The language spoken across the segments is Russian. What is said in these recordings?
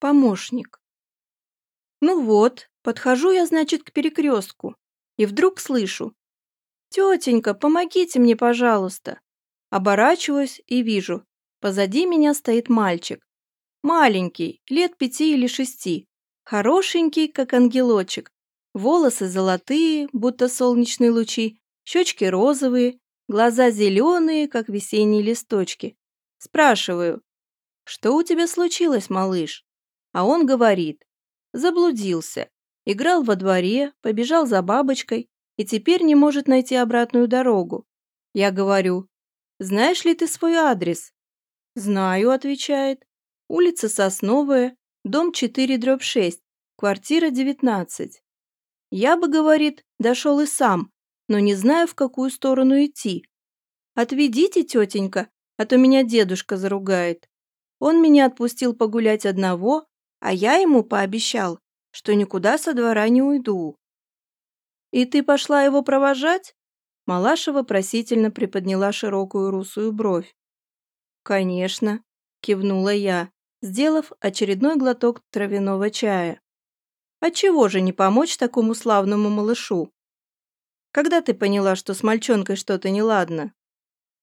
Помощник. Ну вот, подхожу я, значит, к перекрестку, и вдруг слышу. «Тетенька, помогите мне, пожалуйста!» Оборачиваюсь и вижу. Позади меня стоит мальчик. Маленький, лет пяти или шести. Хорошенький, как ангелочек. Волосы золотые, будто солнечные лучи, щечки розовые, глаза зеленые, как весенние листочки. Спрашиваю, что у тебя случилось, малыш? А он говорит, заблудился, играл во дворе, побежал за бабочкой и теперь не может найти обратную дорогу. Я говорю, знаешь ли ты свой адрес? Знаю, отвечает. Улица Сосновая, дом 4 дробь 6, квартира 19. Я бы, говорит, дошел и сам, но не знаю, в какую сторону идти. Отведите, тетенька, а то меня дедушка заругает. Он меня отпустил погулять одного, а я ему пообещал, что никуда со двора не уйду. «И ты пошла его провожать?» Малаша вопросительно приподняла широкую русую бровь. «Конечно», – кивнула я, сделав очередной глоток травяного чая. «А чего же не помочь такому славному малышу? Когда ты поняла, что с мальчонкой что-то неладно?»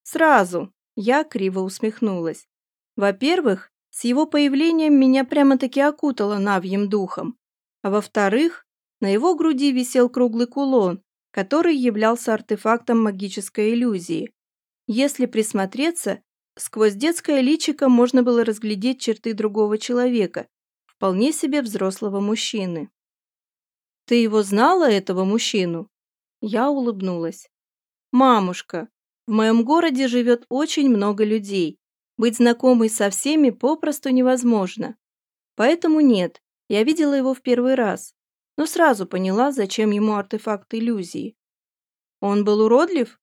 «Сразу», – я криво усмехнулась. «Во-первых, с его появлением меня прямо-таки окутало навьим духом, а во-вторых, на его груди висел круглый кулон, который являлся артефактом магической иллюзии. Если присмотреться, сквозь детское личико можно было разглядеть черты другого человека, вполне себе взрослого мужчины. «Ты его знала, этого мужчину?» Я улыбнулась. «Мамушка, в моем городе живет очень много людей. Быть знакомой со всеми попросту невозможно. Поэтому нет, я видела его в первый раз но сразу поняла, зачем ему артефакт иллюзии. Он был уродлив?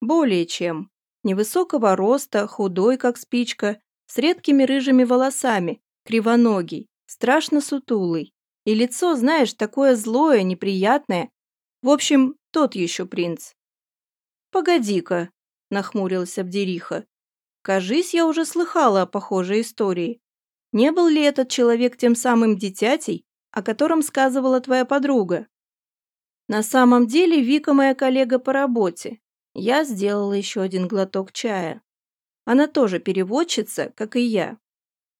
Более чем. Невысокого роста, худой, как спичка, с редкими рыжими волосами, кривоногий, страшно сутулый. И лицо, знаешь, такое злое, неприятное. В общем, тот еще принц. «Погоди-ка», — нахмурилась Абдериха. «Кажись, я уже слыхала о похожей истории. Не был ли этот человек тем самым дитятей, о котором сказывала твоя подруга. На самом деле Вика моя коллега по работе. Я сделала еще один глоток чая. Она тоже переводчица, как и я.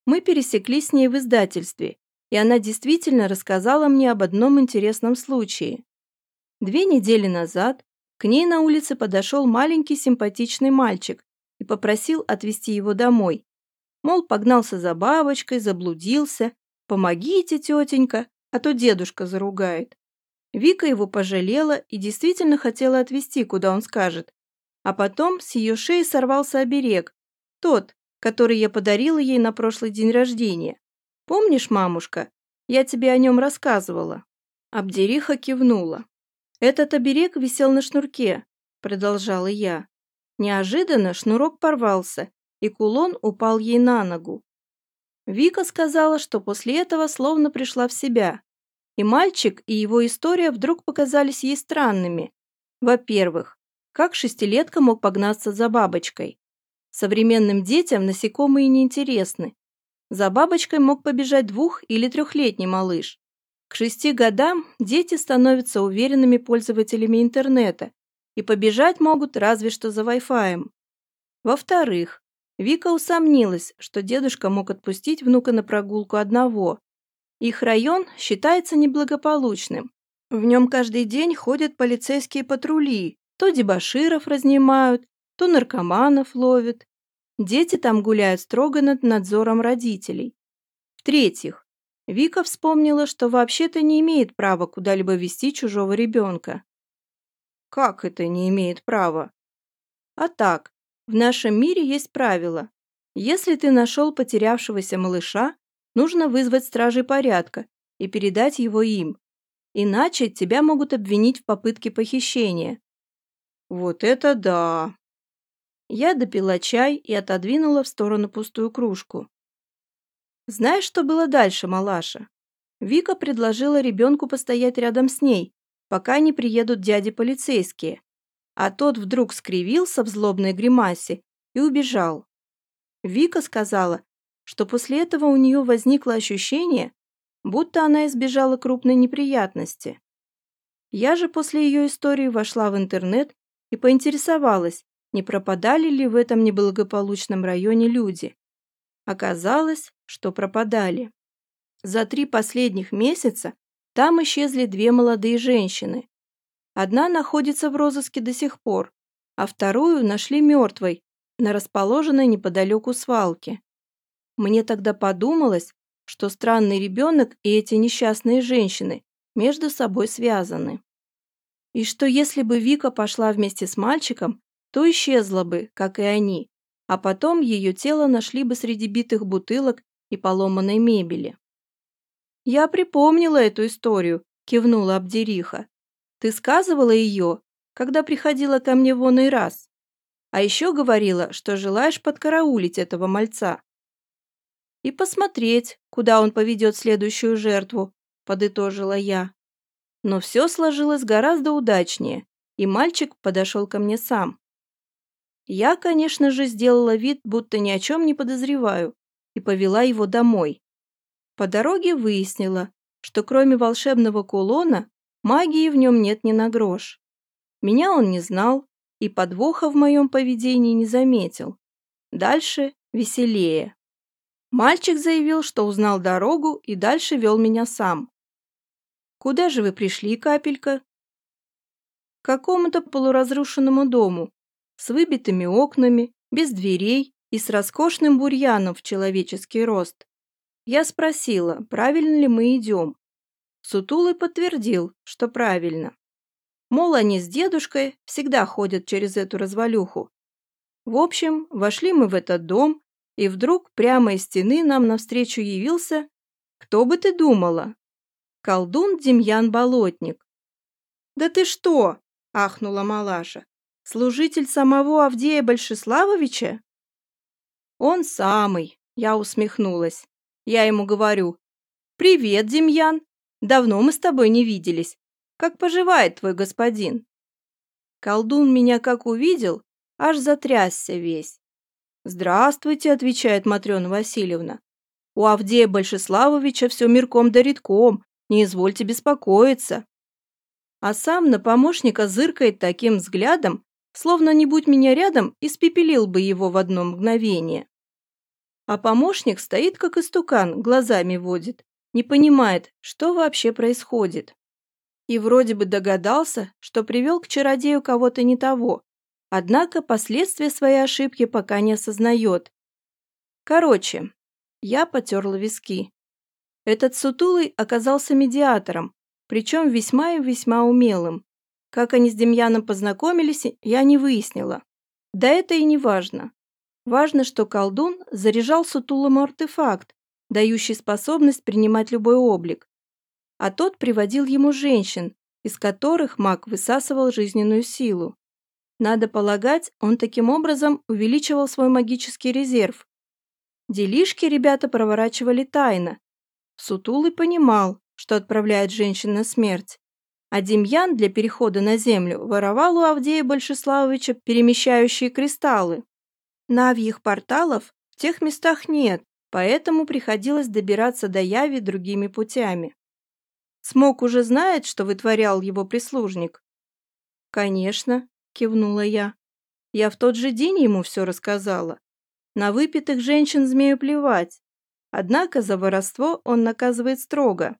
Мы пересеклись с ней в издательстве, и она действительно рассказала мне об одном интересном случае. Две недели назад к ней на улице подошел маленький симпатичный мальчик и попросил отвезти его домой. Мол, погнался за бабочкой, заблудился «Помогите, тетенька, а то дедушка заругает». Вика его пожалела и действительно хотела отвезти, куда он скажет. А потом с ее шеи сорвался оберег, тот, который я подарила ей на прошлый день рождения. Помнишь, мамушка, я тебе о нем рассказывала?» Абдериха кивнула. «Этот оберег висел на шнурке», — продолжала я. Неожиданно шнурок порвался, и кулон упал ей на ногу. Вика сказала, что после этого словно пришла в себя. И мальчик, и его история вдруг показались ей странными. Во-первых, как шестилетка мог погнаться за бабочкой? Современным детям насекомые неинтересны. За бабочкой мог побежать двух- или трехлетний малыш. К шести годам дети становятся уверенными пользователями интернета и побежать могут разве что за Wi-Fi. Во-вторых, Вика усомнилась, что дедушка мог отпустить внука на прогулку одного. Их район считается неблагополучным. В нем каждый день ходят полицейские патрули, то дебоширов разнимают, то наркоманов ловят. Дети там гуляют строго над надзором родителей. В-третьих, Вика вспомнила, что вообще-то не имеет права куда-либо вести чужого ребенка. Как это не имеет права? А так, в нашем мире есть правило. Если ты нашел потерявшегося малыша, нужно вызвать стражей порядка и передать его им. Иначе тебя могут обвинить в попытке похищения. Вот это да! Я допила чай и отодвинула в сторону пустую кружку. Знаешь, что было дальше, малаша? Вика предложила ребенку постоять рядом с ней, пока не приедут дяди полицейские а тот вдруг скривился в злобной гримасе и убежал. Вика сказала, что после этого у нее возникло ощущение, будто она избежала крупной неприятности. Я же после ее истории вошла в интернет и поинтересовалась, не пропадали ли в этом неблагополучном районе люди. Оказалось, что пропадали. За три последних месяца там исчезли две молодые женщины. Одна находится в розыске до сих пор, а вторую нашли мертвой на расположенной неподалеку свалке. Мне тогда подумалось, что странный ребенок и эти несчастные женщины между собой связаны. И что если бы Вика пошла вместе с мальчиком, то исчезла бы, как и они, а потом ее тело нашли бы среди битых бутылок и поломанной мебели. «Я припомнила эту историю», – кивнула Абдериха. «Ты сказывала ее, когда приходила ко мне вон и раз. А еще говорила, что желаешь подкараулить этого мальца». «И посмотреть, куда он поведет следующую жертву», – подытожила я. Но все сложилось гораздо удачнее, и мальчик подошел ко мне сам. Я, конечно же, сделала вид, будто ни о чем не подозреваю, и повела его домой. По дороге выяснила, что кроме волшебного кулона, магии в нем нет ни на грош. Меня он не знал и подвоха в моем поведении не заметил. Дальше веселее. Мальчик заявил, что узнал дорогу и дальше вел меня сам. «Куда же вы пришли, капелька?» «К какому-то полуразрушенному дому, с выбитыми окнами, без дверей и с роскошным бурьяном в человеческий рост. Я спросила, правильно ли мы идем. Сутулый подтвердил, что правильно. Мол, они с дедушкой всегда ходят через эту развалюху. В общем, вошли мы в этот дом, и вдруг прямо из стены нам навстречу явился, кто бы ты думала, колдун Демьян Болотник. «Да ты что?» – ахнула Малаша. «Служитель самого Авдея Большеславовича?» «Он самый», – я усмехнулась. Я ему говорю, «Привет, Демьян! Давно мы с тобой не виделись. Как поживает твой господин?» Колдун меня как увидел, аж затрясся весь. «Здравствуйте», — отвечает Матрена Васильевна. «У Авдея Большеславовича все мирком да редком, не извольте беспокоиться». А сам на помощника зыркает таким взглядом, словно не будь меня рядом, испепелил бы его в одно мгновение. А помощник стоит как истукан, глазами водит, не понимает, что вообще происходит. И вроде бы догадался, что привел к чародею кого-то не того, однако последствия своей ошибки пока не осознает. Короче, я потерла виски. Этот сутулый оказался медиатором, причем весьма и весьма умелым. Как они с Демьяном познакомились, я не выяснила. Да это и не важно. Важно, что колдун заряжал сутулому артефакт, дающий способность принимать любой облик. А тот приводил ему женщин, из которых маг высасывал жизненную силу. Надо полагать, он таким образом увеличивал свой магический резерв. Делишки ребята проворачивали тайно. Сутулый понимал, что отправляет женщин на смерть. А Демьян для перехода на землю воровал у Авдея Большеславовича перемещающие кристаллы. Навьих порталов в тех местах нет, поэтому приходилось добираться до Яви другими путями. Смок уже знает, что вытворял его прислужник? Конечно, кивнула я. Я в тот же день ему все рассказала. На выпитых женщин змею плевать. Однако за воровство он наказывает строго.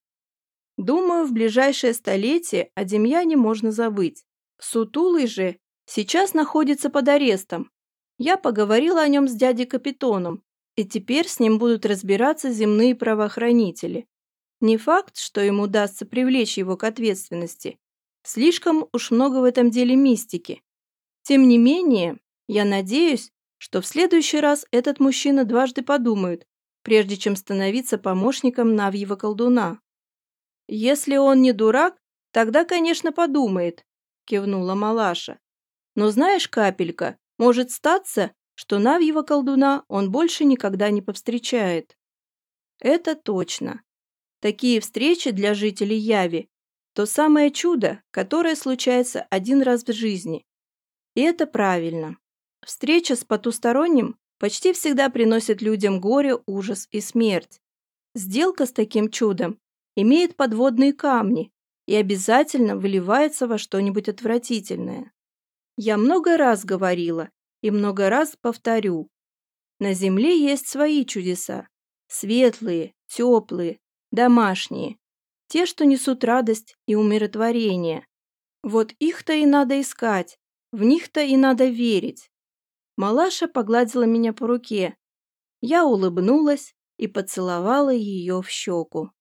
Думаю, в ближайшее столетие о Демьяне можно забыть. Сутулый же сейчас находится под арестом, я поговорила о нем с дядей Капитоном, и теперь с ним будут разбираться земные правоохранители. Не факт, что им удастся привлечь его к ответственности. Слишком уж много в этом деле мистики. Тем не менее, я надеюсь, что в следующий раз этот мужчина дважды подумает, прежде чем становиться помощником Навьего колдуна. «Если он не дурак, тогда, конечно, подумает», – кивнула Малаша. «Но знаешь, капелька, может статься, что Навьего колдуна он больше никогда не повстречает. Это точно. Такие встречи для жителей Яви – то самое чудо, которое случается один раз в жизни. И это правильно. Встреча с потусторонним почти всегда приносит людям горе, ужас и смерть. Сделка с таким чудом имеет подводные камни и обязательно выливается во что-нибудь отвратительное. Я много раз говорила и много раз повторю. На земле есть свои чудеса. Светлые, теплые, домашние. Те, что несут радость и умиротворение. Вот их-то и надо искать, в них-то и надо верить. Малаша погладила меня по руке. Я улыбнулась и поцеловала ее в щеку.